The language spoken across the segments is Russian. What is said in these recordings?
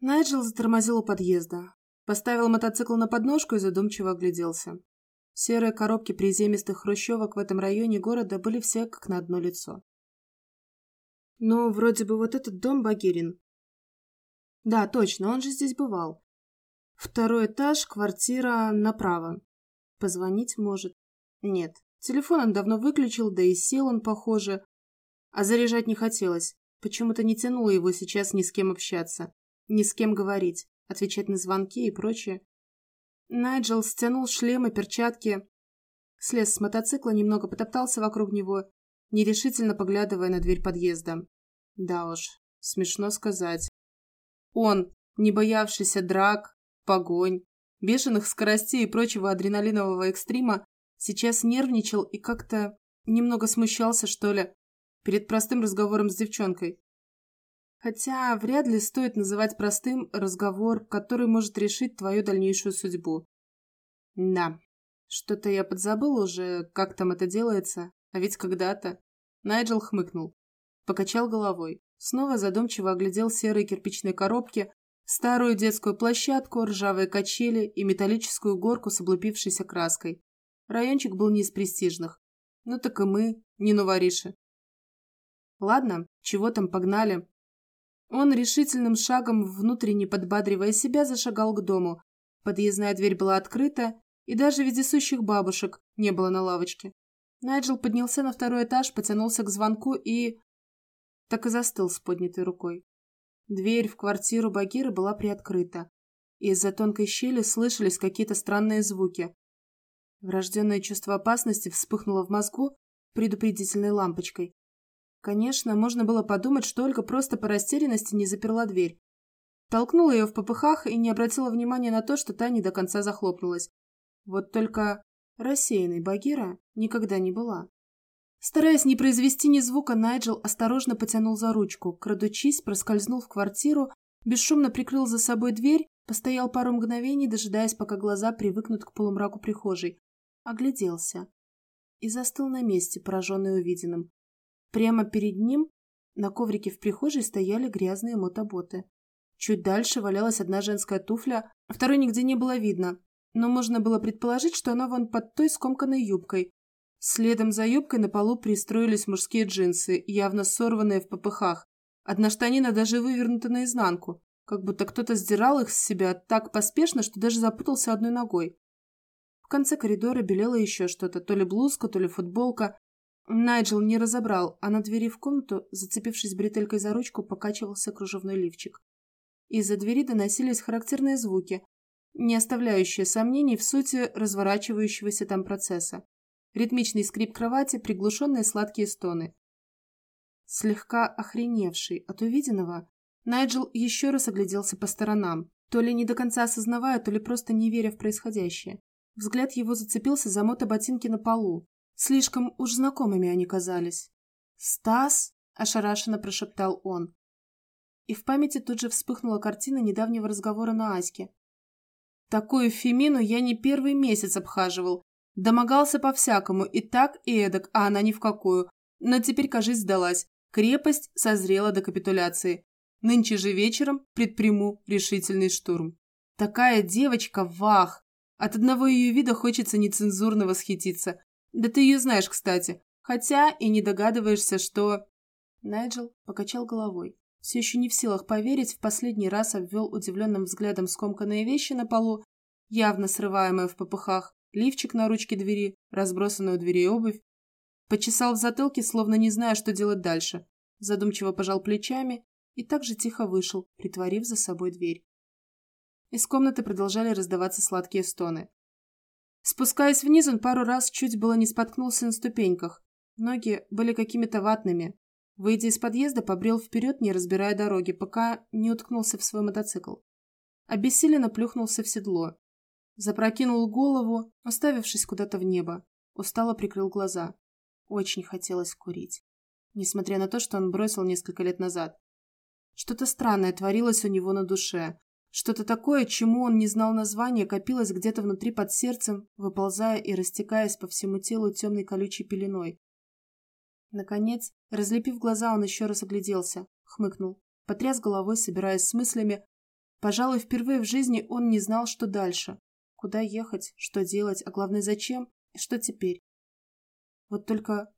Найджел затормозил у подъезда. Поставил мотоцикл на подножку и задумчиво огляделся. Серые коробки приземистых хрущевок в этом районе города были все как на одно лицо. Ну, вроде бы вот этот дом Багирин. Да, точно, он же здесь бывал. Второй этаж, квартира направо. Позвонить может. Нет, телефон он давно выключил, да и сел он, похоже. А заряжать не хотелось. Почему-то не тянуло его сейчас ни с кем общаться, ни с кем говорить, отвечать на звонки и прочее. Найджел стянул шлем и перчатки, слез с мотоцикла, немного потоптался вокруг него, нерешительно поглядывая на дверь подъезда. Да уж, смешно сказать. Он, не боявшийся драк, погонь, бешеных скоростей и прочего адреналинового экстрима, сейчас нервничал и как-то немного смущался, что ли, перед простым разговором с девчонкой. Хотя вряд ли стоит называть простым разговор, который может решить твою дальнейшую судьбу. Да, что-то я подзабыл уже, как там это делается, а ведь когда-то... Найджел хмыкнул, покачал головой, снова задумчиво оглядел серые кирпичные коробки, старую детскую площадку, ржавые качели и металлическую горку с облупившейся краской. Райончик был не из престижных. Ну так и мы, не новориши. Ладно, чего там погнали. Он решительным шагом, внутренне подбадривая себя, зашагал к дому. Подъездная дверь была открыта, и даже вездесущих бабушек не было на лавочке. Найджел поднялся на второй этаж, потянулся к звонку и... Так и застыл с поднятой рукой. Дверь в квартиру Багиры была приоткрыта. Из-за тонкой щели слышались какие-то странные звуки. Врожденное чувство опасности вспыхнуло в мозгу предупредительной лампочкой. Конечно, можно было подумать, что Ольга просто по растерянности не заперла дверь. Толкнула ее в попыхах и не обратила внимания на то, что та не до конца захлопнулась. Вот только рассеянной Багира никогда не была. Стараясь не произвести ни звука, Найджел осторожно потянул за ручку, крадучись, проскользнул в квартиру, бесшумно прикрыл за собой дверь, постоял пару мгновений, дожидаясь, пока глаза привыкнут к полумраку прихожей. Огляделся и застыл на месте, пораженный увиденным. Прямо перед ним на коврике в прихожей стояли грязные мотоботы. Чуть дальше валялась одна женская туфля, второй нигде не было видно, но можно было предположить, что она вон под той скомканной юбкой. Следом за юбкой на полу пристроились мужские джинсы, явно сорванные в попыхах. Одна штанина даже вывернута наизнанку, как будто кто-то сдирал их с себя так поспешно, что даже запутался одной ногой. В конце коридора белело еще что-то, то ли блузка, то ли футболка, Найджел не разобрал, а на двери в комнату, зацепившись бретелькой за ручку, покачивался кружевной лифчик. Из-за двери доносились характерные звуки, не оставляющие сомнений в сути разворачивающегося там процесса. Ритмичный скрип кровати, приглушенные сладкие стоны. Слегка охреневший от увиденного, Найджел еще раз огляделся по сторонам, то ли не до конца осознавая, то ли просто не веря в происходящее. Взгляд его зацепился за мотоботинки на полу, Слишком уж знакомыми они казались. «Стас?» – ошарашенно прошептал он. И в памяти тут же вспыхнула картина недавнего разговора на Аське. Такую Фемину я не первый месяц обхаживал. Домогался по-всякому, и так, и эдак, а она ни в какую. Но теперь, кажись, сдалась. Крепость созрела до капитуляции. Нынче же вечером предприму решительный штурм. Такая девочка, вах! От одного ее вида хочется нецензурно восхититься. Да ты ее знаешь, кстати. Хотя и не догадываешься, что...» Найджел покачал головой. Все еще не в силах поверить, в последний раз обвел удивленным взглядом скомканные вещи на полу, явно срываемые в попыхах, лифчик на ручке двери, разбросанную у двери обувь. Почесал в затылке, словно не зная, что делать дальше. Задумчиво пожал плечами и так же тихо вышел, притворив за собой дверь. Из комнаты продолжали раздаваться сладкие стоны. Спускаясь вниз, он пару раз чуть было не споткнулся на ступеньках. Ноги были какими-то ватными. Выйдя из подъезда, побрел вперед, не разбирая дороги, пока не уткнулся в свой мотоцикл. Обессиленно плюхнулся в седло. Запрокинул голову, оставившись куда-то в небо. Устало прикрыл глаза. Очень хотелось курить. Несмотря на то, что он бросил несколько лет назад. Что-то странное творилось у него на душе. Что-то такое, чему он не знал названия, копилось где-то внутри под сердцем, выползая и растекаясь по всему телу темной колючей пеленой. Наконец, разлепив глаза, он еще раз огляделся, хмыкнул, потряс головой, собираясь с мыслями, Пожалуй, впервые в жизни он не знал, что дальше. Куда ехать, что делать, а главное, зачем и что теперь. Вот только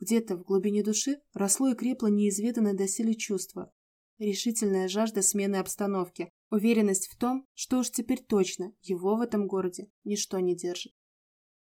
где-то в глубине души росло и крепло неизведанное доселе чувство. Решительная жажда смены обстановки, уверенность в том, что уж теперь точно его в этом городе ничто не держит.